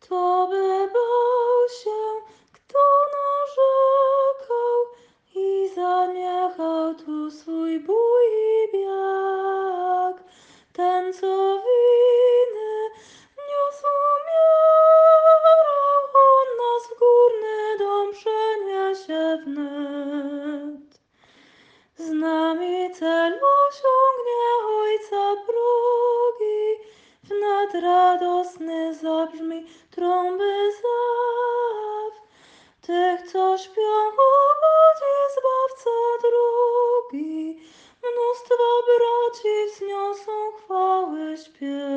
Kto by bał się, kto narzekał i zaniechał tu swój bój i bieg, ten co winy niósł umierał, on nas w górny dom przeniesie wnet. Z nami cel osiągnie Ojca progi, wnet radosny zabrzmi trąby zaw, tych, co śpią po wodzie, Zbawca drugi, mnóstwo braci wzniosą chwały śpiew.